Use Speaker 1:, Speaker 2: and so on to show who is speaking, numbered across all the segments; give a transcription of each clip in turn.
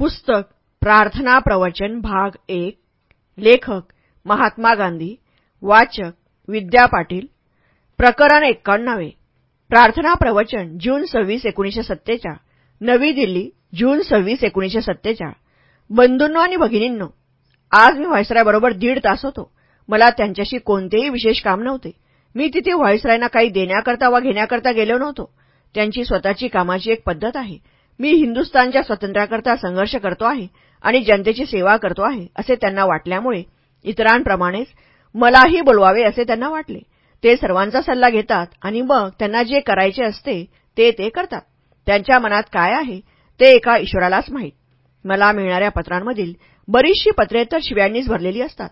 Speaker 1: पुस्तक प्रार्थना प्रवचन भाग एक लेखक महात्मा गांधी वाचक विद्या पाटील प्रकरण एक्कावन्नावे प्रार्थना प्रवचन जून सव्वीस एकोणीसशे सत्तेचाळ नवी दिल्ली जून सव्वीस एकोणीसशे सत्तेचाळ बंधूंनो आणि भगिनींनो आज मी व्हायसरायबरोबर दीड तास होतो. मला त्यांच्याशी कोणतेही विशेष काम नव्हते. मी तिथे व्हायसरायना काही देण्याकरता वा घेण्याकरता गेलो नव्हतो. त्यांची स्वतःची कामाची एक पद्धत आहे. मी हिंदुस्थानच्या स्वातंत्र्याकरता संघर्ष करतो आहे आणि जनतेची सेवा करतो आहे असे त्यांना वाटल्यामुळे इतरांप्रमाणेच मलाही बोलवावे असे त्यांना वाटले. ते सर्वांचा सल्ला घेतात आणि मग त्यांना जे करायचे असते ते ते करतात. त्यांच्या मनात काय आहे ते एका ईश्वरालाच माहीत. मला मिळणाऱ्या पत्रांमधील बरीचशी पत्रे तर शिव्यांनीच भरलेली असतात.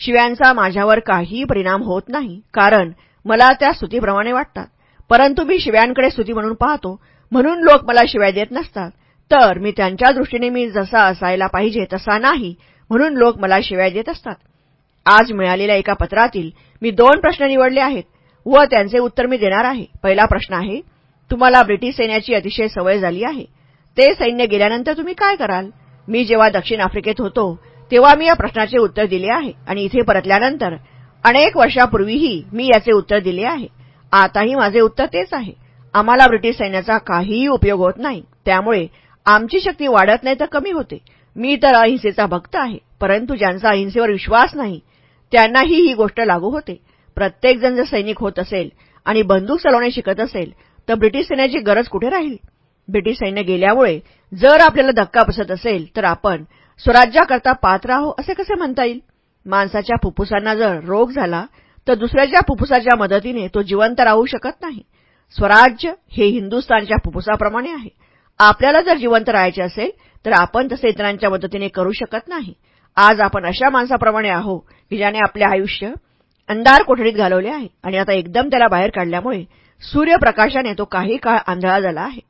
Speaker 1: शिव्यांचा माझ्यावर काहीही परिणाम होत नाही कारण मला त्या स्तुतीप्रमाणे वाटतात. परंतु मी शिव्यांकडे स्तुती म्हणून पाहतो म्हणून लोक मला शिवाय देत नसतात. तर मी त्यांच्या दृष्टीने मी जसा असायला पाहिजे तसा नाही म्हणून लोक मला शिवाय देत असतात. आज मिळालेल्या एका पत्रातील मी दोन प्रश्न निवडले आहेत. व त्यांचे उत्तर मी देणार आहे. पहिला प्रश्न आहे तुम्हाला ब्रिटिश सैन्याची अतिशय सवय झाली आहे. ते सैन्य गेल्यानंतर तुम्ही काय कराल? मी जेव्हा दक्षिण आफ्रिकेत होतो तेव्हा मी या प्रश्नाचे उत्तर दिले आहे आणि इथे परतल्यानंतर अनेक वर्षापूर्वीही मी याचे उत्तर दिले आहे. आताही माझे उत्तर तेच आहे. आम्हाला ब्रिटिश सैन्याचा काहीही उपयोग होत नाही. त्यामुळे आमची शक्ती वाढत नाही तर कमी होते. मी तर अहिंसेचा भक्त आहे परंतु ज्यांचा अहिंसेवर विश्वास नाही त्यांनाही ही गोष्ट लागू होते. प्रत्येकजण जर सैनिक होत असेल आणि बंदूक चालवणे शिकत असेल तर ब्रिटिश सैन्याची गरज कुठे राहील? ब्रिटिश सैन्य गेल्यामुळे जर आपल्याला धक्का बसत असेल तर आपण स्वराज्याकरता पात्र आहो असे कसे म्हणता येईल? माणसाच्या फुफ्फुसांना जर रोग झाला तर दुसऱ्याच्या फुफ्फुसाच्या मदतीने तो जिवंत राहू शकत नाही. स्वराज्य हे हिंदुस्थानच्या फुफ्फुसाप्रमाणे आहे. आपल्याला जर जिवंत राहायचे असेल तर आपण तसे इतरांच्या मदतीने करू शकत नाही. आज आपण अशा माणसाप्रमाणे आहो की ज्याने आपले आयुष्य अंधार कोठडीत घालवले आहे आणि आता एकदम त्याला बाहेर काढल्यामुळे सूर्यप्रकाशाने तो काही काळ आंधळा झाला आहे.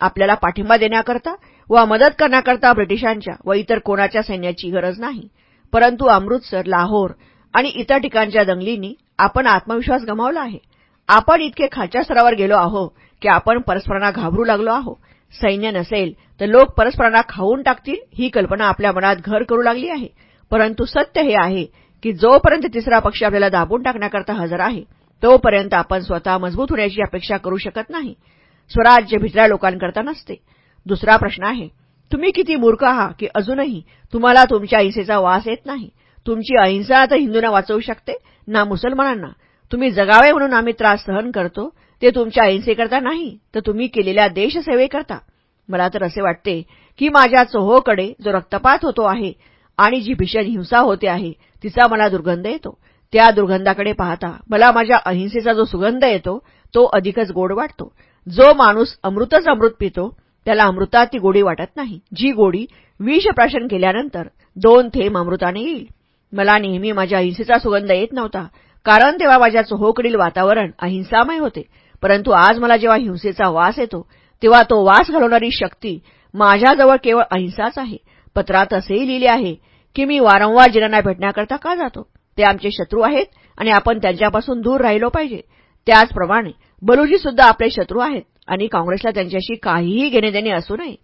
Speaker 1: आपल्याला पाठिंबा देण्याकरता वा मदत करण्याकरता ब्रिटिशांच्या व इतर कोणाच्या सैन्याची गरज नाही. परंतु अमृतसर लाहोर आणि इतर ठिकाणच्या दंगलींनी आपण आत्मविश्वास गमावला आहे. आपण इतके खालच्या स्तरावर गेलो आहो की आपण परस्परांना घाबरू लागलो आहो सैन्य नसेल तर लोक परस्परांना खाऊन टाकतील ही कल्पना आपल्या मनात घर करू लागली आहे. परंतु सत्य हे आहे की जोपर्यंत तिसरा पक्ष आपल्याला दाबून टाकण्याकरता हजर आहे तोपर्यंत आपण स्वतः मजबूत होण्याची अपेक्षा करू शकत नाही. स्वराज्य भितऱ्या लोकांकरता नसते. दुसरा प्रश्न आहे तुम्ही किती मूर्ख आहात की अजूनही तुम्हाला तुमच्या अहिंसेचा वास येत नाही? तुमची अहिंसा तर हिंदूंना वाचवू शकते ना मुसलमानांना. तुम्ही जगावे म्हणून आम्ही त्रास सहन करतो ते तुमच्या अहिंसेकरता नाही तर तुम्ही केलेल्या देशसेवेकरता. मला तर असे वाटते की माझ्या चोहोकडे जो रक्तपात होतो आहे आणि जी भीषण हिंसा होते आहे तिचा मला दुर्गंध येतो. त्या दुर्गंधाकडे पाहता मला माझ्या अहिंसेचा जो सुगंध येतो तो अधिकच गोड वाटतो. जो माणूस अमृतच अमृत पितो त्याला अमृतात ती गोडी वाटत नाही. जी गोडी विषप्राशन केल्यानंतर दोन थेंब अमृताने येईल. मला नेहमी माझ्या अहिंसेचा सुगंध येत नव्हता कारण तेव्हा माझ्या चोहोकडील वातावरण अहिंसामय होते. परंतु आज मला जेव्हा हिंसेचा वास येतो तेव्हा तो वास घालवणारी शक्ती माझ्याजवळ केवळ अहिंसाच आहे. पत्रात असेही लिहिले आहे की मी वारंवार जिनांना भेटण्याकरता का जातो? ते आमचे शत्रू आहेत आणि आपण त्यांच्यापासून दूर राहिलो पाहिजे. त्याचप्रमाणे बलुजीसुद्धा आपले शत्रू आहेत आणि काँग्रेसला त्यांच्याशी काहीही घेणेदेणे असू नये.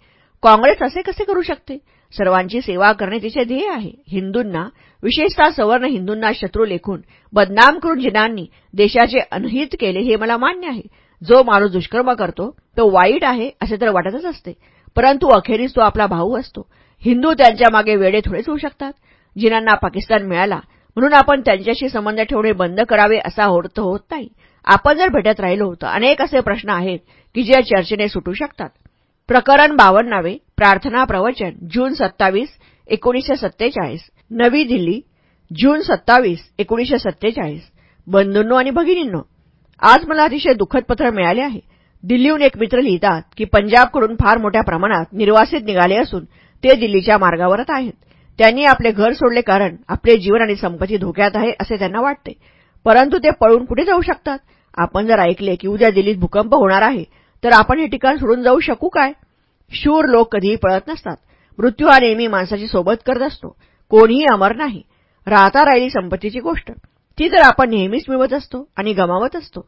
Speaker 1: काँग्रेस असे कसे करू शकते? सर्वांची सेवा करणे तिचे ध्येय आहे. हिंदूंना विशेषतः सवर्ण हिंदूंना शत्रू लेखून बदनाम करून जिनांनी देशाचे अनहित केले हे मला मान्य आहे. जो माणूस दुष्कर्म करतो तो वाईट आहे असे तर वाटतच असते. परंतु अखेरीस तो आपला भाऊ असतो. हिंदू त्यांच्या मागे वेडे थोडेच होऊ शकतात. जिनांना पाकिस्तान मिळाला म्हणून आपण त्यांच्याशी संबंध ठेवणे बंद करावे असा होत होत नाही. आपण जर भेटत राहिलो तर अनेक असे प्रश्न आहेत की जे चर्चेने सुटू शकतात. प्रकरण बावन्नावे प्रार्थना प्रवचन जून सत्तावीस एकोणीसशे सत्तेचाळीस. नवी दिल्ली जून सत्तावीस एकोणीसशे सत्तेचाळीस. बंधूंनो आणि भगिनींनो आज मला अतिशय दुःखद पत्र मिळाले आहे. दिल्लीहून एक मित्र लिहितात की पंजाबकडून फार मोठ्या प्रमाणात निर्वासित निघाले असून ते दिल्लीच्या मार्गावरच आहेत. त्यांनी आपले घर सोडले कारण आपले जीवन आणि संपत्ती धोक्यात आहे असे त्यांना वाटते. परंतु ते पळून कुठे जाऊ शकतात? आपण जर ऐकले की उद्या दिल्लीत भूकंप होणार आहे तर आपण हे ठिकाण सोडून जाऊ शकू काय? शूर लोक कधीही पळत नसतात. मृत्यू हा नेहमी माणसाची सोबत करत असतो. कोणीही अमर नाही. राहता राहिली संपत्तीची गोष्ट. ती तर आपण नेहमीच मिळवत असतो आणि गमावत असतो.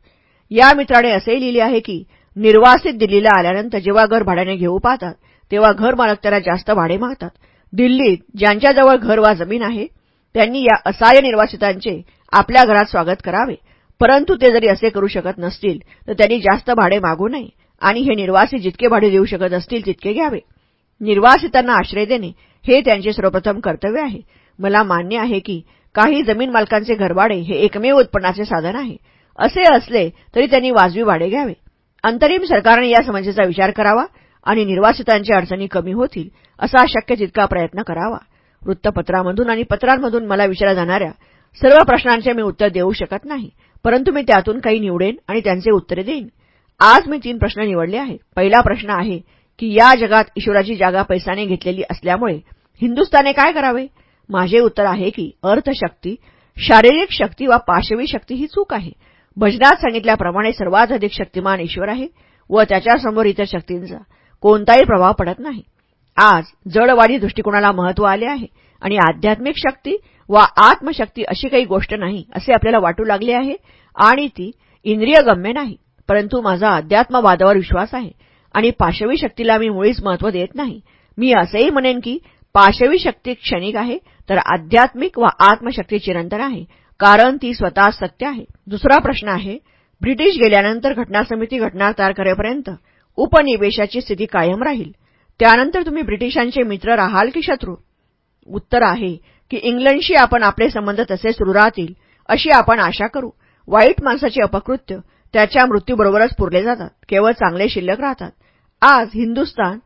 Speaker 1: या मित्राने असेही लिहिले आहे की निर्वासित दिल्लीला आल्यानंतर जेव्हा घर भाड्याने घेऊ पाहतात तेव्हा घर मालक त्याला जास्त भाडे मागतात. दिल्लीत ज्यांच्याजवळ घर वा जमीन आहे त्यांनी या असहाय्य निर्वासितांचे आपल्या घरात स्वागत करावे. परंतु ते जरी असे करू शकत नसतील तर त्यांनी जास्त भाडे मागू नये. आणि हे निर्वासित जितके भाडे देऊ शकत असतील तितके घ्यावे. निर्वासितांना आश्रय देणे हे त्यांचे सर्वप्रथम कर्तव्य आहे. मला मान्य आहे की काही जमीन मालकांचे घरभाडे हे एकमेव उत्पन्नाचे साधन आहे. असे असले तरी त्यांनी वाजवी भाडे घ्यावे. अंतरिम सरकारने या समस्येचा विचार करावा आणि निर्वासितांच्या अडचणी कमी होतील असा शक्य तितका प्रयत्न करावा. वृत्तपत्रामधून आणि पत्रांमधून मला विचारल्या जाणाऱ्या सर्व प्रश्नांचे मी उत्तर देऊ शकत नाही परंतु मी त्यातून काही निवडेन आणि त्यांचे उत्तरे देईन. आज मी तीन प्रश्न निवडले आहेत. पहिला प्रश्न आहे की या जगात ईश्वराची जागा पैसाने घेतलेली असल्यामुळे हिंदुस्थाने काय करावे? माझे उत्तर आहे की अर्थशक्ती शारीरिक शक्ती वा पाशवी शक्ती ही चूक आहे. भजनात सांगितल्याप्रमाणे सर्वात अधिक शक्तिमान ईश्वर आहे व त्याच्यासमोर इतर शक्तींचा कोणताही प्रभाव पडत नाही. आज जडवाडी दृष्टिकोनाला महत्त्व आले आहे आणि आध्यात्मिक शक्ती वा आत्मशक्ती अशी काही गोष्ट नाही असे आपल्याला वाटू लागले आहे आणि ती इंद्रियगम्य नाही. परंतु माझा अध्यात्मवादावर विश्वास आहे आणि पाशवी शक्तीला मी मुळीच महत्त्व देत नाही. मी असेही म्हणेन की पाशवी शक्ती क्षणिक आहे तर आध्यात्मिक व आत्मशक्ती चिरंतन आहे कारण ती स्वतः सत्य आहे. दुसरा प्रश्न आहे ब्रिटिश गेल्यानंतर घटना समिती घटना तयार करेपर्यंत उपनिवेशाची स्थिती कायम राहील. त्यानंतर तुम्ही ब्रिटिशांचे मित्र राहाल की शत्रू? उत्तर आहे की इंग्लंडशी आपण आपले संबंध तसे सुरू राहतील अशी आपण आशा करू. वाईट माणसाचे अपकृत्य त्याच्या मृत्यूबरोबरच पुरले जातात. केवळ चांगले शिल्लक राहतात. आज हिंदुस्तान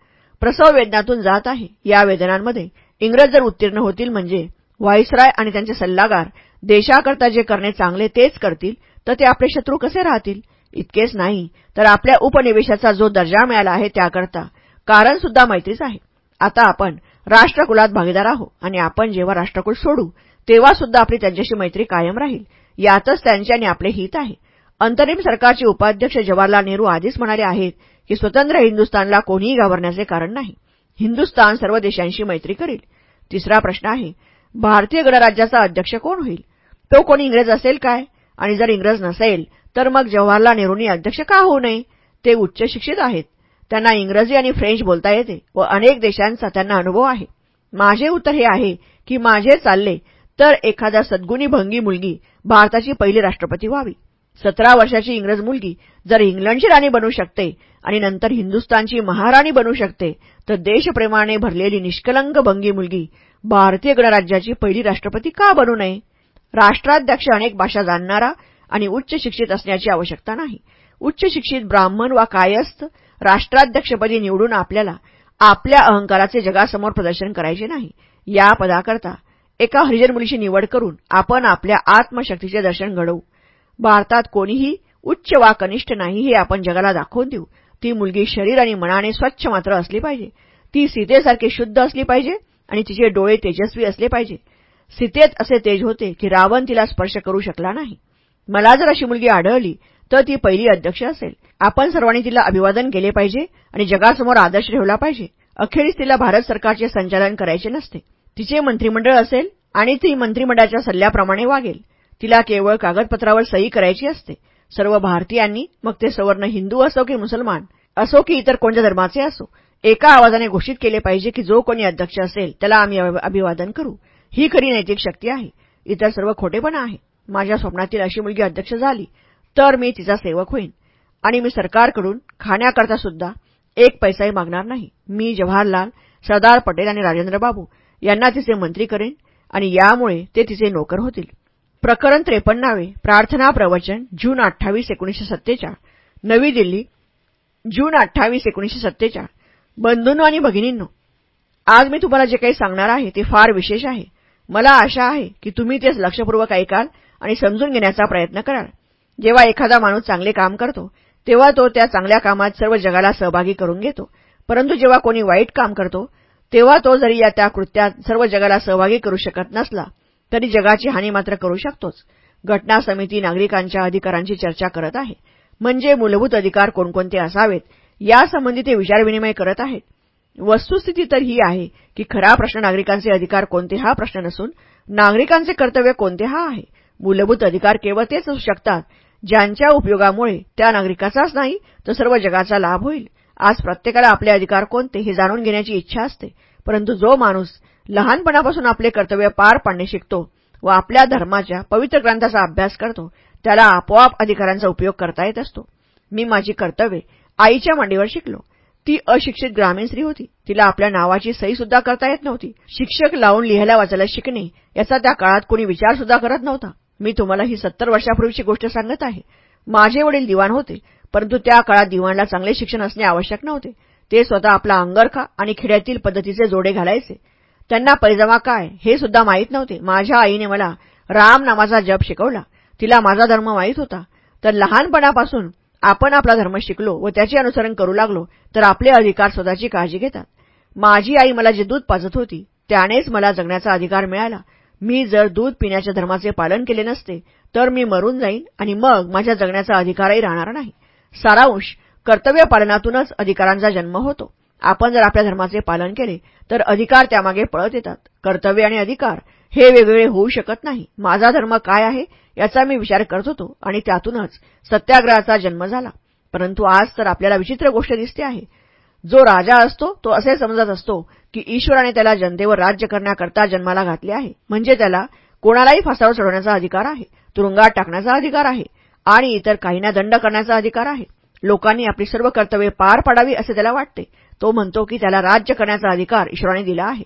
Speaker 1: प्रसव वेदनातून जात आहे. या वेदनांमध्ये इंग्रज जर उत्तीर्ण होतील म्हणजे व्हाईसराय आणि त्यांचे सल्लागार देशाकरता जे करणे चांगले तेच करतील तर ते आपले शत्रू कसे राहतील? इतकेच नाही तर आपल्या उपनिवेशाचा जो दर्जा मिळाला आहे त्याकरता कारण सुद्धा मैत्रीच आहे. आता आपण राष्ट्रकुलात भागीदार आहोत आणि आपण जेव्हा राष्ट्रकुल सोडू तेव्हा सुद्धा आपली त्यांच्याशी मैत्री कायम राहील. यातच त्यांचे आणि आपले हित आहे. अंतरिम सरकारचे उपाध्यक्ष जवाहरलाल नेहरू आधीच म्हणाले आहेत की स्वतंत्र हिंदुस्थानला कोणीही घाबरण्याचे कारण नाही. हिंदुस्थान सर्व देशांशी मैत्री करील. तिसरा प्रश्न आहे भारतीय गणराज्याचा अध्यक्ष कोण होईल? तो कोणी इंग्रज असेल काय? आणि जर इंग्रज नसेल तर मग जवाहरलाल नेहरूंनी अध्यक्ष का होऊ नये? ते उच्च शिक्षित आहेत. त्यांना इंग्रजी आणि फ्रेंच बोलता येते व अनेक देशांचा त्यांना अनुभव आहे. माझे उत्तर हे आहे की माझे चालले तर एखाद्या सद्गुणी भंगी मुलगी भारताची पहिली राष्ट्रपती व्हावी. सतरा वर्षाची इंग्रज मुलगी जर इंग्लंडची राणी बनू शकते आणि नंतर हिंदुस्तानची महाराणी बनू शकते तर देशप्रेमाने भरलेली निष्कलंक भंगी मुलगी भारतीय गणराज्याची पहिली राष्ट्रपती का बनू नये? राष्ट्राध्यक्ष अनेक भाषा जाणणारा आणि उच्च शिक्षित असण्याची आवश्यकता नाही. उच्च शिक्षित ब्राह्मण वा कायस्थ राष्ट्राध्यक्षपदी निवडून आपल्याला आपल्या अहंकाराचे जगासमोर प्रदर्शन करायचे नाही. या पदाकरता एका हरिजन मुलीची निवड करून आपण आपल्या आत्मशक्तीचे दर्शन घडवू. भारतात कोणीही उच्च वा कनिष्ठ नाही हे आपण जगाला दाखवून देऊ. ती मुलगी शरीर आणि मनाने स्वच्छ मात्र असली पाहिजे. ती सीतेसारखी शुद्ध असली पाहिजे आणि तिचे डोळे तेजस्वी असले पाहिजे. सीतेत असे तेज होते की रावण तिला स्पर्श करू शकला नाही. मला जर अशी मुलगी आढळली तर ती पहिली अध्यक्ष असेल. आपण सर्वांनी तिला अभिवादन केले पाहिजे आणि जगासमोर आदर्श ठेवला पाहिजे. अखेरीस तिला भारत सरकारचे संचालन करायचे नसते. तिचे मंत्रिमंडळ असेल आणि ती मंत्रिमंडळाच्या सल्ल्याप्रमाणे वागेल. तिला केवळ कागदपत्रावर सही करायची असते. सर्व भारतीयांनी मग ते सवर्ण हिंदू असो की मुसलमान असो की इतर कोणत्या धर्माचे असो एका आवाजाने घोषित केले पाहिजे की जो कोणी अध्यक्ष असेल त्याला आम्ही अभिवादन करू. ही खरी नैतिक शक्ती आहे. इतर सर्व खोटेपणा आहे. माझ्या स्वप्नातील अशी मुलगी अध्यक्ष झाली तर मी तिचा सेवक होईन. आणि मी सरकारकडून खाण्याकरता सुद्धा एक पैसाही मागणार नाही. मी जवाहरलाल सरदार पटेल आणि राजेंद्र बाबू यांना तिचे मंत्री करेन आणि यामुळे ते तिचे नोकर होतील. प्रकरण त्रेपन्नावे प्रार्थना प्रवचन जून अठ्ठावीस एकोणीसशे सत्तेचाळ. नवी दिल्ली जून अठ्ठावीस एकोणीसशे सत्तेचाळ. बंधूंनो आणि भगिनींनो आज मी तुम्हाला जे काही सांगणार आहे ते फार विशेष आहे. मला आशा आहे की तुम्ही तेच लक्षपूर्वक ऐकाल आणि समजून घेण्याचा प्रयत्न कराल. जेव्हा एखादा माणूस चांगले काम करतो तेव्हा तो त्या चांगल्या कामात सर्व जगाला सहभागी करून घेतो. परंतु जेव्हा कोणी वाईट काम करतो तेव्हा तो जरी या त्या कृत्यात सर्व जगाला सहभागी करू शकत नसला तरी जगाची हानी मात्र करू शकतोच. घटना समिती नागरिकांच्या अधिकारांची चर्चा करत आहे. म्हणजे मूलभूत अधिकार कोणकोणते असावेत यासंबंधी ते विचारविनिमय करत आहेत. वस्तुस्थिती तर ही आहे की खरा प्रश्न नागरिकांचे अधिकार कोणते हा प्रश्न नसून नागरिकांचे कर्तव्य कोणते हा आहे. मूलभूत अधिकार केवळ तेच असू शकतात ज्यांच्या उपयोगामुळे त्या नागरिकाचाच नाही तर सर्व जगाचा लाभ होईल. आज प्रत्येकाला आपले अधिकार कोणते हे जाणून घेण्याची इच्छा असते परंतु जो माणूस लहानपणापासून आपले कर्तव्य पार पाडणे शिकतो व आपल्या धर्माच्या पवित्र ग्रंथाचा अभ्यास करतो त्याला आपोआप अधिकारांचा उपयोग करता येत असतो. मी माझी कर्तव्ये आईच्या मांडीवर शिकलो. ती अशिक्षित ग्रामीण स्त्री होती. तिला आपल्या नावाची सही सुद्धा करता येत नव्हती. शिक्षक लावून लिहायला वाचायला शिकणे याचा त्या काळात कोणी विचार सुद्धा करत नव्हता. मी तुम्हाला ही सत्तर वर्षापूर्वीची गोष्ट सांगत आहे. माझे वडील दिवाण होते परंतु त्या काळात दिवाणला चांगले शिक्षण असणे आवश्यक नव्हते. ते स्वतः आपला अंगरखा आणि खेड्यातील पद्धतीचे जोडे घालायचे. त्यांना पैजमा काय? हे सुद्धा माहीत नव्हते. माझ्या आईने मला राम नामाचा जप शिकवला. तिला माझा धर्म माहीत होता. तर लहानपणापासून आपण आपला धर्म शिकलो व त्याचे अनुसरण करू लागलो तर आपले अधिकार स्वतःची काळजी घेतात. माझी आई मला जे दूध पाजत होती त्यानेच मला जगण्याचा अधिकार मिळाला. मी जर दूध पिण्याच्या धर्माचे पालन केले नसते तर मी मरून जाईन आणि मग माझ्या जगण्याचा अधिकारही राहणार नाही. सारांश कर्तव्य पालनातूनच अधिकारांचा जन्म होतो. आपण जर आपल्या धर्माचे पालन केले तर अधिकार त्यामागे पळत येतात. कर्तव्य आणि अधिकार हे वेगवेगळे होऊ शकत नाही. माझा धर्म काय आहे याचा मी विचार करत होतो आणि त्यातूनच सत्याग्रहाचा जन्म झाला. परंतु आज तर आपल्याला विचित्र गोष्ट दिसते आहे. जो राजा असतो तो असे समजत असतो की ईश्वराने त्याला जनतेवर राज्य करण्याकरता जन्माला घातले आहे. म्हणजे त्याला कोणालाही फासावर चढवण्याचा अधिकार आहे तुरुंगात टाकण्याचा अधिकार आहे आणि इतर काहींना दंड करण्याचा अधिकार आहे. लोकांनी आपली सर्व कर्तव्ये पार पाडावी असे त्याला वाटते. तो म्हणतो की त्याला राज्य करण्याचा अधिकार ईश्वराने दिला आहे.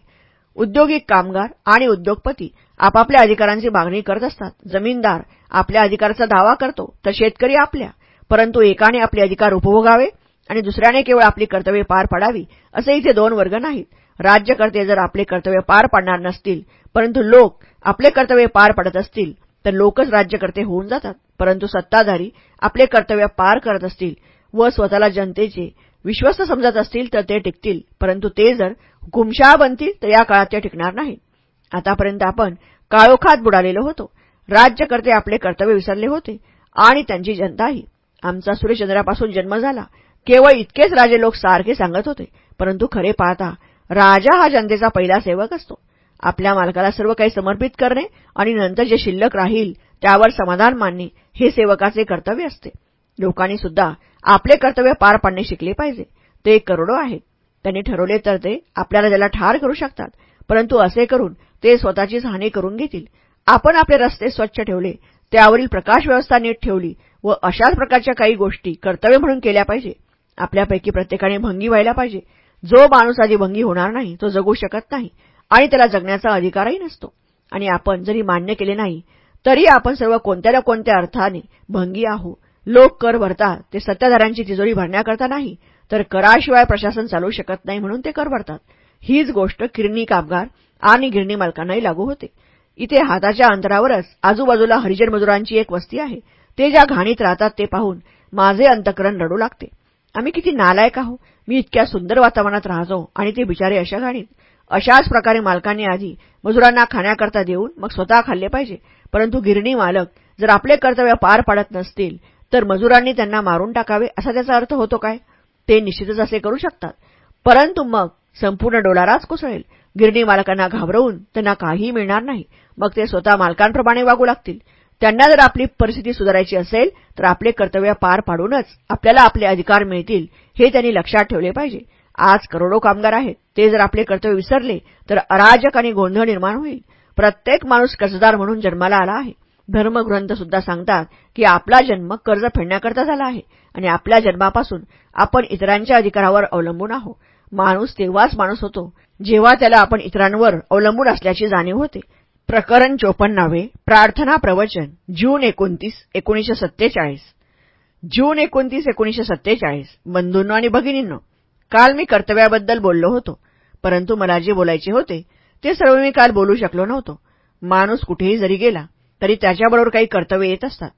Speaker 1: उद्योगिक कामगार आणि उद्योगपती आपापल्या अधिकारांची मागणी करत असतात. जमीनदार आपल्या अधिकाराचा दावा करतो तर शेतकरी आपल्या. परंतु एकाने आपले अधिकार उपभोगावे आणि दुसऱ्याने केवळ आपली कर्तव्ये पार पाडावी असे इथे दोन वर्ग नाहीत. राज्यकर्ते जर आपले कर्तव्य पार पाडणार नसतील परंतु लोक आपले कर्तव्य पार पाडत असतील तर लोकच राज्यकर्ते होऊन जातात. परंतु सत्ताधारी आपले कर्तव्य पार करत असतील व स्वतःला जनतेचे विश्वस्त समजत असतील तर ते टिकतील परंतु ते जर हुकुमशाह बनतील तर या काळात ते टिकणार नाही. आतापर्यंत आपण काळोखात बुडालेलो होतो. राज्यकर्ते आपले कर्तव्य विसरले होते आणि त्यांची जनताही. आमचा सूर्यचंद्रापासून जन्म झाला. केवळ इतकेच राजे लोक सारखे सांगत होते परंतु खरे पाहता राजा हा जनतेचा पहिला सेवक असतो. आपल्या मालकाला सर्व काही समर्पित करणे आणि नंतर जे शिल्लक राहील त्यावर समाधान मानणे हे सेवकाचे कर्तव्य असते. लोकांनी सुद्धा आपले कर्तव्य पार पाडणे शिकले पाहिजे. ते करोडो आहेत. त्यांनी ठरवले तर ते आपल्याला त्याला ठार करू शकतात. परंतु असे करून ते स्वतःचीच हानी करून घेतील. आपण आपले रस्ते स्वच्छ ठेवले त्यावरील प्रकाश व्यवस्था नीट ठेवली व अशाच प्रकारच्या काही गोष्टी कर्तव्य म्हणून केल्या पाहिजे. आपल्यापैकी प्रत्येकाने भंगी व्हायला पाहिजे. जो माणूस आधी भंगी होणार नाही तो जगू शकत नाही आणि त्याला जगण्याचा अधिकारही नसतो. आणि आपण जरी मान्य केले नाही तरी आपण सर्व कोणत्या ना कोणत्या अर्थाने भंगी आहो लोक कर भरतात. ते सत्ताधाऱ्यांची तिजोरी भरण्याकरता नाही तर कराशिवाय प्रशासन चालू शकत नाही म्हणून ते कर भरतात. हीच गोष्ट किरणी कामगार आणि गिरणी मालकांनाही लागू होते. इथे हाताच्या अंतरावरच आजूबाजूला हरिजन मजुरांची एक वस्ती आहे. ते ज्या घाणीत राहतात ते पाहून माझे अंतकरण रडू लागते. आम्ही किती नालायक आहो मी इतक्या सुंदर वातावरणात राहतो आणि ते बिचारे अशा घाणीत. अशाच प्रकारे मालकांनी आधी मजुरांना खाण्याकरता देऊन मग स्वतः खाल्ले पाहिजे. परंतु गिरणी मालक जर आपले कर्तव्य पार पाडत नसतील तर मजुरांनी त्यांना मारून टाकावे असा त्याचा अर्थ होतो काय? ते निश्चितच असे करू शकतात. परंतु मग संपूर्ण डोलाराच कोसळेल. गिरणी मालकांना घाबरवून त्यांना काहीही मिळणार नाही. मग ते स्वतः मालकांप्रमाणे वागू लागतील. त्यांना जर आपली परिस्थिती सुधारायची असेल तर आपले कर्तव्य पार पाडूनच आपल्याला आपले अधिकार मिळतील हे त्यांनी लक्षात ठेवले पाहिजे. आज करोडो कामगार आहेत. ते जर आपले कर्तव्य विसरले तर अराजक आणि गोंधळ निर्माण होईल. प्रत्येक माणूस कर्जदार म्हणून जन्माला आला आहे. धर्मग्रंथ सुद्धा सांगतात की आपला जन्म कर्ज फेडण्याकरता झाला आहे आणि आपल्या जन्मापासून आपण इतरांच्या अधिकारावर अवलंबून आहोत. माणूस तेव्हाच माणूस होतो जेव्हा त्याला आपण इतरांवर अवलंबून असल्याची जाणीव होते. प्रकरण चोपन्नावे प्रार्थना प्रवचन जून एकोणतीस एकोणीशे सत्तेचाळीस. जून एकोणतीस एकोणीशे सत्तेचाळीस. बंधूंनो आणि भगिनींनो काल मी कर्तव्याबद्दल बोललो होतो परंतु मला जे बोलायचे होते ते सर्व मी काल बोलू शकलो नव्हतो. माणूस कुठेही जरी गेला तरी त्याच्याबरोबर काही कर्तव्य येत असतात.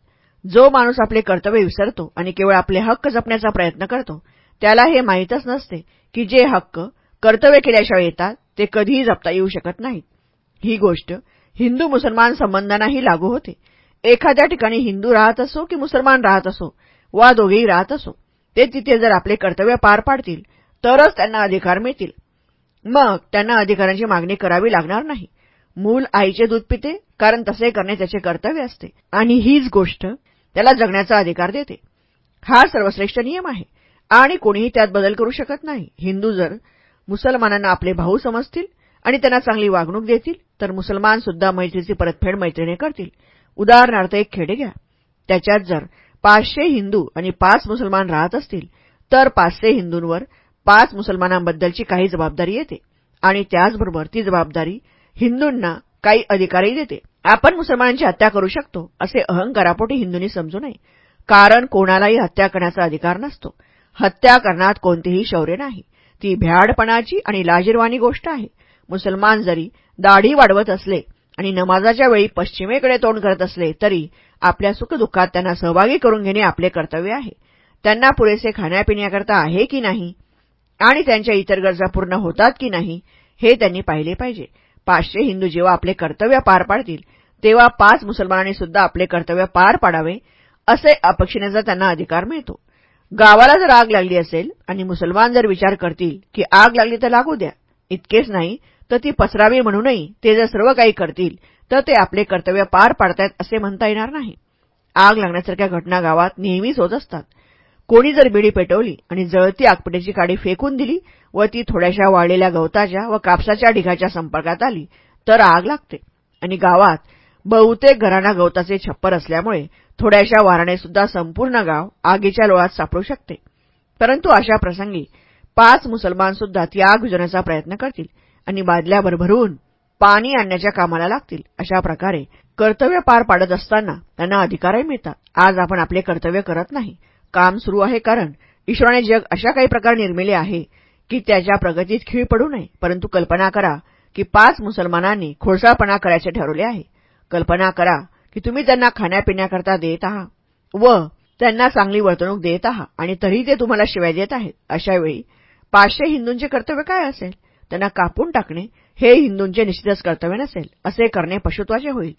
Speaker 1: जो माणूस आपले कर्तव्य विसरतो आणि केवळ आपले हक्क जपण्याचा प्रयत्न करतो त्याला हे माहीतच नसते की जे हक्क कर्तव्य केल्याशिवाय येतात ते कधीही जपता येऊ शकत नाहीत. ही गोष्ट हिंदू मुसलमान संबंधांनाही लागू होते. एखाद्या ठिकाणी हिंदू राहत असो की मुसलमान राहत असो वा दोघेही राहत असो ते तिथे जर आपले कर्तव्य पार पाडतील तरच त्यांना अधिकार मिळतील. मग त्यांना अधिकारांची मागणी करावी लागणार नाही. मूल आईचे दूध पिते कारण तसे करणे त्याचे कर्तव्य असते. आणि हीच गोष्ट त्याला जगण्याचा अधिकार देते. हा सर्वश्रेष्ठ नियम आहे. आणि कोणीही त्यात बदल करू शकत नाही. हिंदू जर मुसलमानांना आपले भाऊ समजतील आणि त्यांना चांगली वागणूक देतील तर मुसलमान सुद्धा मैत्रीची परतफेड मैत्रीने करतील. उदाहरणार्थ एक खेडे घ्या. त्याच्यात जर पाचशे हिंदू आणि पाच मुसलमान राहत असतील तर पाचशे हिंदूंवर पाच मुसलमानांबद्दलची काही जबाबदारी येते. आणि त्याचबरोबर ती जबाबदारी हिंदूंना काही अधिकारही देते. आपण मुसलमानांची हत्या करू शकतो असे अहंकारापोटी हिंदूंनी समजू नये. कारण कोणालाही हत्या करण्याचा अधिकार नसतो. हत्या करण्यात कोणतेही शौर्य नाही. ती भ्याडपणाची आणि लाजीरवाणी गोष्ट आहे. मुसलमान जरी दाढी वाढवत असले आणि नमाजाच्या वेळी पश्चिमेकडे तोंड करत असले तरी आपल्या सुखदुःखात त्यांना सहभागी करून घेणे आपले कर्तव्य आहे. त्यांना पुरेसे खाण्यापिण्याकरता आहे की नाही? आणि त्यांच्या इतर गरजा पूर्ण होतात की नाही? हे त्यांनी पाहिले पाहिजे. पाचशे हिंदू जेव्हा आपले कर्तव्य पार पाडतील तेव्हा पाच मुसलमानांनी सुद्धा आपले कर्तव्य पार पाडावे असे अपेक्षेनेचा त्यांना अधिकार मिळतो. गावाला जर आग लागली असेल आणि मुसलमान जर विचार करतील की आग लागली तर लागू द्या. इतकेच नाही तर ती पसरावी म्हणूनही ते जर सर्व काही करतील तर ते आपले कर्तव्य पार पाडतायत असे म्हणता येणार नाही. आग लागण्यासारख्या घटना गावात नेहमीच होत असतात. कोणी जर बिडी पेटवली आणि जळती आगपेटीची काडी फेकून दिली व ती थोड्याशा वाळलेल्या गवताच्या व कापसाच्या ढिगाच्या संपर्कात आली तर आग लागते. आणि गावात बहुतेक घरांना गवताचे छप्पर असल्यामुळे थोड्याशा वाराने सुद्धा संपूर्ण गाव आगीच्या लोळात सापडू शकते. परंतु अशा प्रसंगी पाच मुसलमान सुद्धा ती आग विजवण्याचा प्रयत्न करतील आणि बादल्या भरभरून पाणी आणण्याच्या कामाला लागतील अशा प्रकारे कर्तव्य पार पाडत असताना त्यांना अधिकारही मिळतात. आज आपण आपले कर्तव्य करत नाही. काम सुरू आहे कारण ईश्वराने जग अशा काही प्रकार निर्मिले आहे की त्याच्या प्रगतीत खीळ पडू नये. परंतु कल्पना करा की पाच मुसलमानांनी खोडसाळपणा करायचे ठरवले आहे. कल्पना करा की तुम्ही त्यांना खाण्यापिण्याकरता देत आहात व त्यांना चांगली वर्तणूक देत आहात आणि तरीही ते तुम्हाला शिवाय देत आहेत. अशावेळी पाचशे हिंदूंचे कर्तव्य काय असेल? त्यांना कापून टाकणे हे हिंदूंचे निश्चितच कर्तव्य नसेल. असे करणे पशुत्वाचे होईल.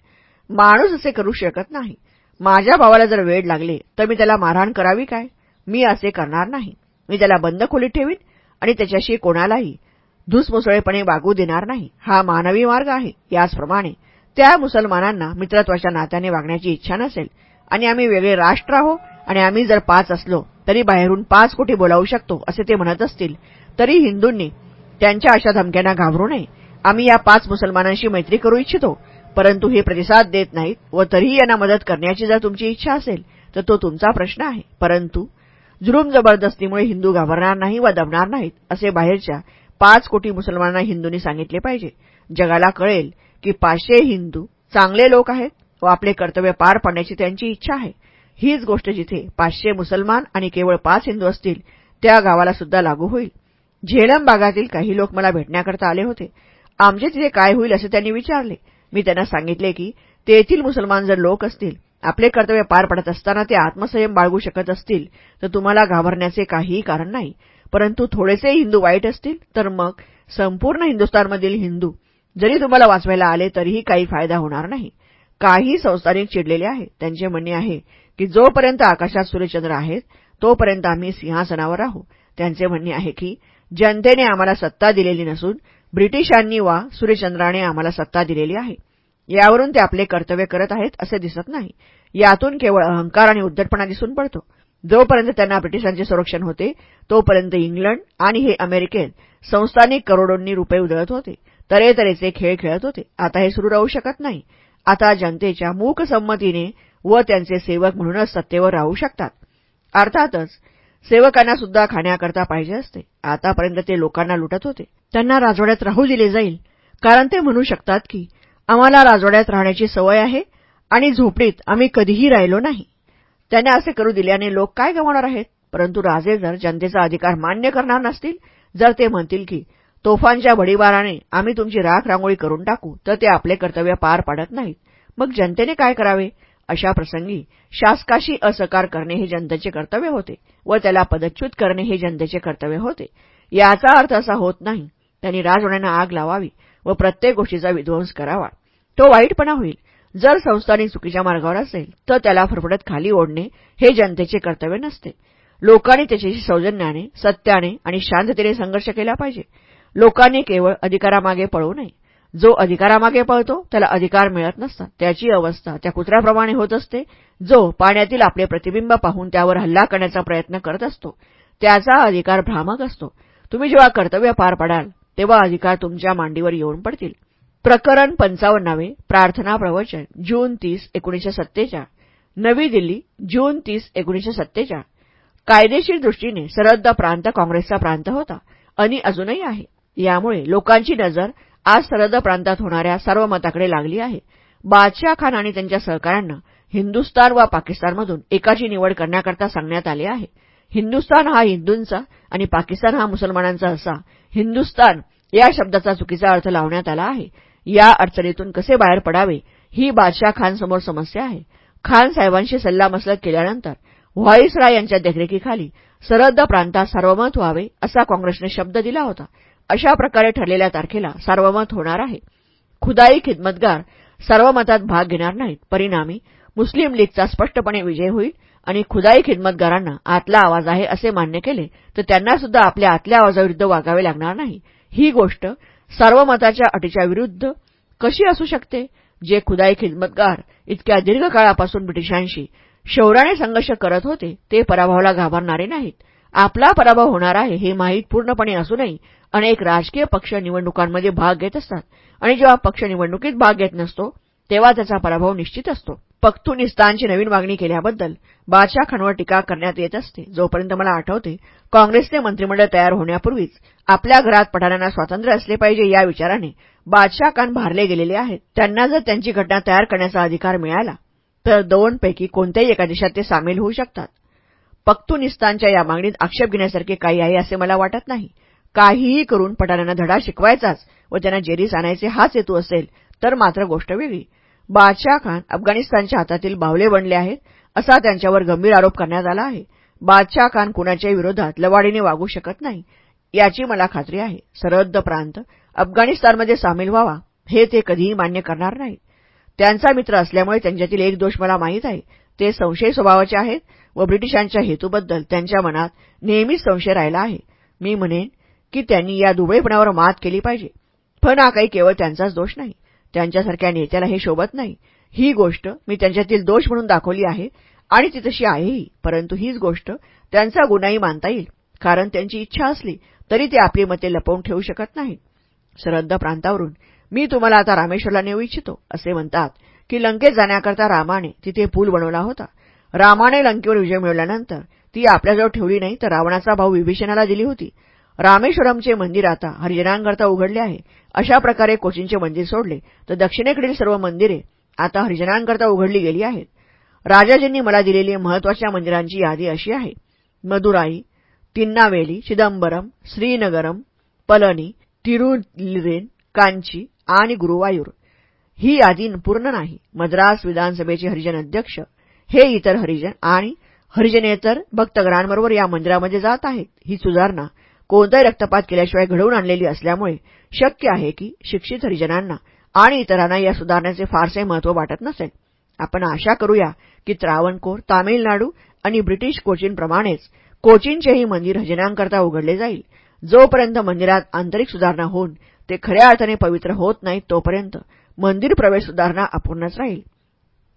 Speaker 1: माणूस असे करू शकत नाही. माझ्या भावाला जर वेळ लागले तर मी त्याला मारहाण करावी काय? मी असे करणार नाही. मी त्याला बंद खोलीत ठेवीन आणि त्याच्याशी कोणालाही धुसमुसळेपणे वागू देणार नाही. हा मानवी मार्ग आहे. याचप्रमाणे त्या मुसलमानांना मित्रत्वाच्या नात्याने वागण्याची इच्छा नसेल आणि आम्ही वेगळे राष्ट्र आहो आणि आम्ही जर पाच असलो तरी बाहेरून पाच कोटी बोलावू शकतो असे ते म्हणत असतील. तरी हिंदूंनी त्यांच्या अशा धमक्यांना घाबरू नये. आम्ही या पाच मुसलमानांशी मैत्री करू इच्छितो. परंतु हे प्रतिसाद देत नाहीत व तरीही यांना मदत करण्याची जर तुमची इच्छा असेल तर तो तुमचा प्रश्न आहे. परंतु जुलूम जबरदस्तीमुळे हिंदू घाबरणार नाही व दबणार नाहीत असे बाहेरच्या पाच कोटी मुसलमानांना हिंदूंनी सांगितले पाहिजे. जगाला कळेल की पाचशे हिंदू चांगले लोक आहेत व आपले कर्तव्य पार पाडण्याची त्यांची इच्छा आहे. हीच गोष्ट जिथे पाचशे मुसलमान आणि केवळ पाच हिंदू असतील त्या गावाला सुद्धा लागू होईल. झेलम भागातील काही लोक मला भेटण्याकरता आले होते. आमचे तिथे काय होईल असे त्यांनी विचारले. मी त्यांना सांगितले की तेथील मुसलमान जर लोक असतील आपले कर्तव्य पार पडत असताना ते आत्मसंयम बाळगू शकत असतील तर तुम्हाला घाबरण्याचे काहीही कारण नाही. परंतु थोडेसे हिंदू वाईट असतील तर मग संपूर्ण हिंदुस्थानमधील हिंदू जरी तुम्हाला वाचवायला आले तरीही काही फायदा होणार नाही. काही संस्थानिक चिडलेले आहेत. त्यांचे म्हणणे आहे की जोपर्यंत आकाशात सूर्यचंद्र आहेत तोपर्यंत आम्ही सिंहासनावर राहू. त्यांचे म्हणणे आहे की जनतेने आम्हाला सत्ता दिलेली नसून ब्रिटिशांनी वा सूर्यचंद्राने आम्हाला सत्ता दिलेली आहे. यावरून ते आपले कर्तव्य करत आहेत असे दिसत नाही. यातून केवळ अहंकार आणि उद्धटपणा दिसून पडतो. जोपर्यंत त्यांना ब्रिटिशांचे संरक्षण होते तोपर्यंत इंग्लंड आणि हे अमेरिकेत संस्थानिक करोडोंनी रुपये उधळत होते. तरेतरेचे खेळ खेळत होते. आता हे सुरू राहू शकत नाही. आता जनतेच्या मूक संमतीने व त्यांचे सेवक म्हणूनच सत्तेवर राहू शकतात. अर्थातच सेवकांना सुद्धा खाण्याकरता पाहिजे असते. आतापर्यंत ते लोकांना लुटत होते. त्यांना राजवाड्यात राहू दिले जाईल. कारण ते म्हणू शकतात की आम्हाला राजवाड्यात राहण्याची सवय आहे आणि झोपडीत आम्ही कधीही राहिलो नाही. त्याने असे करू दिल्याने लोक काय गमावणार आहेत? परंतु राजे जर जनतेचा अधिकार मान्य करणार नसतील. जर ते म्हणतील की तोफांच्या भडीबाराने आम्ही तुमची राख रांगोळी करून टाकू तर ते आपले कर्तव्य पार पाडत नाहीत. मग जनतेने काय करावे? अशा प्रसंगी शासकाशी असकार करणे हे जनतेचे कर्तव्य होते व त्याला पदच्युत करणे हे जनतेचे कर्तव्य होते. याचा अर्थ असा होत नाही. त्यांनी राजवाड्यांना आग लावावी व प्रत्येक गोष्टीचा विध्वंस करावा. तो वाईटपणा होईल. जर संस्थानिक चुकीच्या मार्गावर असेल तर त्याला फरफडत खाली ओढणे हे जनतेचे कर्तव्य नसते. लोकांनी त्याच्याशी सौजन्याने सत्याने आणि शांततेने संघर्ष केला पाहिजे. लोकांनी केवळ अधिकारामागे पळू नये. जो अधिकारामागे पळतो त्याला अधिकार मिळत नसतात. त्याची अवस्था त्या कुत्र्याप्रमाणे होत असते जो पाण्यातील आपले प्रतिबिंब पाहून त्यावर हल्ला करण्याचा प्रयत्न करत असतो. त्याचा अधिकार भ्रामक असतो. तुम्ही जेव्हा कर्तव्य पार पडाल तेव्हा अधिकार तुमच्या मांडीवर येऊन पडतील. प्रकरण पंचावन्नावे प्रार्थना प्रवचन जून तीस एकोणीशे सत्तेचाळ. नवी दिल्ली जून तीस एकोणीसशे सत्तेचाळ. कायदेशीर दृष्टीने सरहद्द प्रांत काँग्रेसचा प्रांत होता आणि अजूनही आहे. यामुळे लोकांची नजर आज सरहद प्रांतात होणाऱ्या सर्व मताकडे लागली आहे. बादशाह खान आणि त्यांच्या सहकाऱ्यांना हिंदुस्तान व पाकिस्तानमधून एकाची निवड करण्याकरता सांगण्यात आले आहे. हिंदुस्तान हा हिंदूंचा आणि पाकिस्तान हा मुसलमानांचा असा हिंदुस्तान या शब्दाचा चुकीचा अर्थ लावण्यात आला आहे. या अडचणीतून कसे बाहेर पडावे ही बादशाह खानसमोर समस्या आहे. खान साहेबांशी सल्लामसलत केल्यानंतर व्हॉईसराय यांच्या देखरेखीखाली सरहद्द प्रांतात सार्वमत व्हावे असा काँग्रेसने शब्द दिला होता. अशा प्रकारे ठरलेल्या तारखेला सार्वमत होणार आहे. खुदाई खिदमतगार सार्वमतात भाग घेणार नाहीत. परिणामी मुस्लिम लीगचा स्पष्टपणे विजय होईल आणि खुदाई खिदमतगारांना आतला आवाज आहे असे मान्य केले तर त्यांना सुद्धा आपल्या आतल्या आवाजाविरुद्ध वागावे लागणार नाही. ही गोष्ट सार्वमताच्या अटीच्या विरुद्ध कशी असू शकते? जे खुदाई खिदमतगार इतक्या दीर्घकाळापासून ब्रिटिशांशी शौर्याने संघर्ष करत होते ते पराभवाला घाबरणारे नाहीत. आपला पराभव होणार आहे हे माहीत पूर्णपणे असूनही अनेक राजकीय पक्ष निवडणुकांमध्ये भाग घेत असतात. आणि जेव्हा पक्ष निवडणुकीत भाग घेत नसतो तेव्हा त्याचा पराभव निश्चित असतो. पख्तुनिस्तानची नवीन मागणी केल्याबद्दल बादशाह खानवर टीका करण्यात येत असते. जोपर्यंत मला आठवते काँग्रेसने मंत्रिमंडळ तयार होण्यापूर्वीच आपल्या घरात पठाणांना स्वातंत्र्य असले पाहिजे या विचाराने बादशाह खान भारले गेलेले आहेत. त्यांना जर त्यांची घटना तयार करण्याचा अधिकार मिळाला तर दोनपैकी कोणत्याही एका देशात ते सामील होऊ शकतात. पख्तुनिस्तानच्या या मागणीत आक्षेप घेण्यासारखे काही आहे असे मला वाटत नाही. काहीही करून पठाणांना धडा शिकवायचाच व त्यांना जेरीस आणायचे हाच हेतू असेल तर मात्र गोष्ट वेगळी. बादशाह खान अफगाणिस्तानच्या हातातील बावले बनले आहेत असा त्यांच्यावर गंभीर आरोप करण्यात आला आहे. बादशाह खान कुणाच्याही विरोधात लवाडीने वागू शकत नाही याची मला खात्री आहे. सरहद्द प्रांत अफगाणिस्तानमध्ये सामील व्हावा हे ते कधीही मान्य करणार नाहीत त्यांचा मित्र असल्यामुळे त्यांच्यातील एक दोष मला माहीत आहे ते संशय स्वभावाचे आहेत व ब्रिटिशांच्या हेतूबद्दल त्यांच्या मनात नेहमीच संशय राहिला आहे. मी म्हणेन की त्यांनी या दुबळेपणावर मात केली पाहिजे. पण हा काही केवळ त्यांचाच दोष नाही. त्यांच्यासारख्या नेत्याला हे शोभत नाही. ही गोष्ट मी त्यांच्यातील दोष म्हणून दाखवली आहे आणि ती तशी आहेही. परंतु हीच गोष्ट त्यांचा गुन्हाही मानता येईल. कारण त्यांची इच्छा असली तरी ते आपली मते लपवून ठेवू शकत नाहीत. सरहद्द प्रांतावरून मी तुम्हाला आता रामेश्वरला नेऊ इच्छितो असे म्हणतात की लंकेत जाण्याकरता रामाने तिथे पूल बनवला होता. रामाने लंकेवर विजय मिळवल्यानंतर ती आपल्याजवळ ठेवली नाही तर रावणाचा भाऊ विभीषणाला दिली होती. रामेश्वरमचे मंदिर आता हरिजनांकरता उघडले आहे. अशा प्रकारे कोचीनचे मंदिर सोडले तर दक्षिणेकडील सर्व मंदिरे आता हरिजनांकरता उघडली गेली आहेत. राजाजींनी मला दिलेली महत्त्वाच्या मंदिरांची यादी अशी आहे. मदुराई तिन्नावेली चिदंबरम श्रीनगरम पलनी तिरुलिरेन कांची आणि गुरुवायूर. ही यादी पूर्ण नाही. मद्रास विधानसभेचे हरिजन अध्यक्ष हे इतर हरिजन आणि हरिजनेतर भक्तगणांबरोबर या मंदिरामध्ये जात आहेत. ही सुधारणा कोणताही रक्तपात केल्याशिवाय घडवून आणलेली असल्यामुळे शक्य आहे की शिक्षित हरिजनांना आणि इतरांना या सुधारण्याचे फारसे महत्त्व वाटत नसेल. आपण आशा करूया की त्रावणकोर तामिळनाडू आणि ब्रिटिश कोचीनप्रमाणेच कोचीनचेही मंदिर हरिजनांकरता उघडले जाईल. जोपर्यंत मंदिरात आंतरिक सुधारणा होऊन ते खऱ्या अर्थाने पवित्र होत नाहीत तोपर्यंत मंदिर प्रवेश सुधारणा अपूर्णच राहील.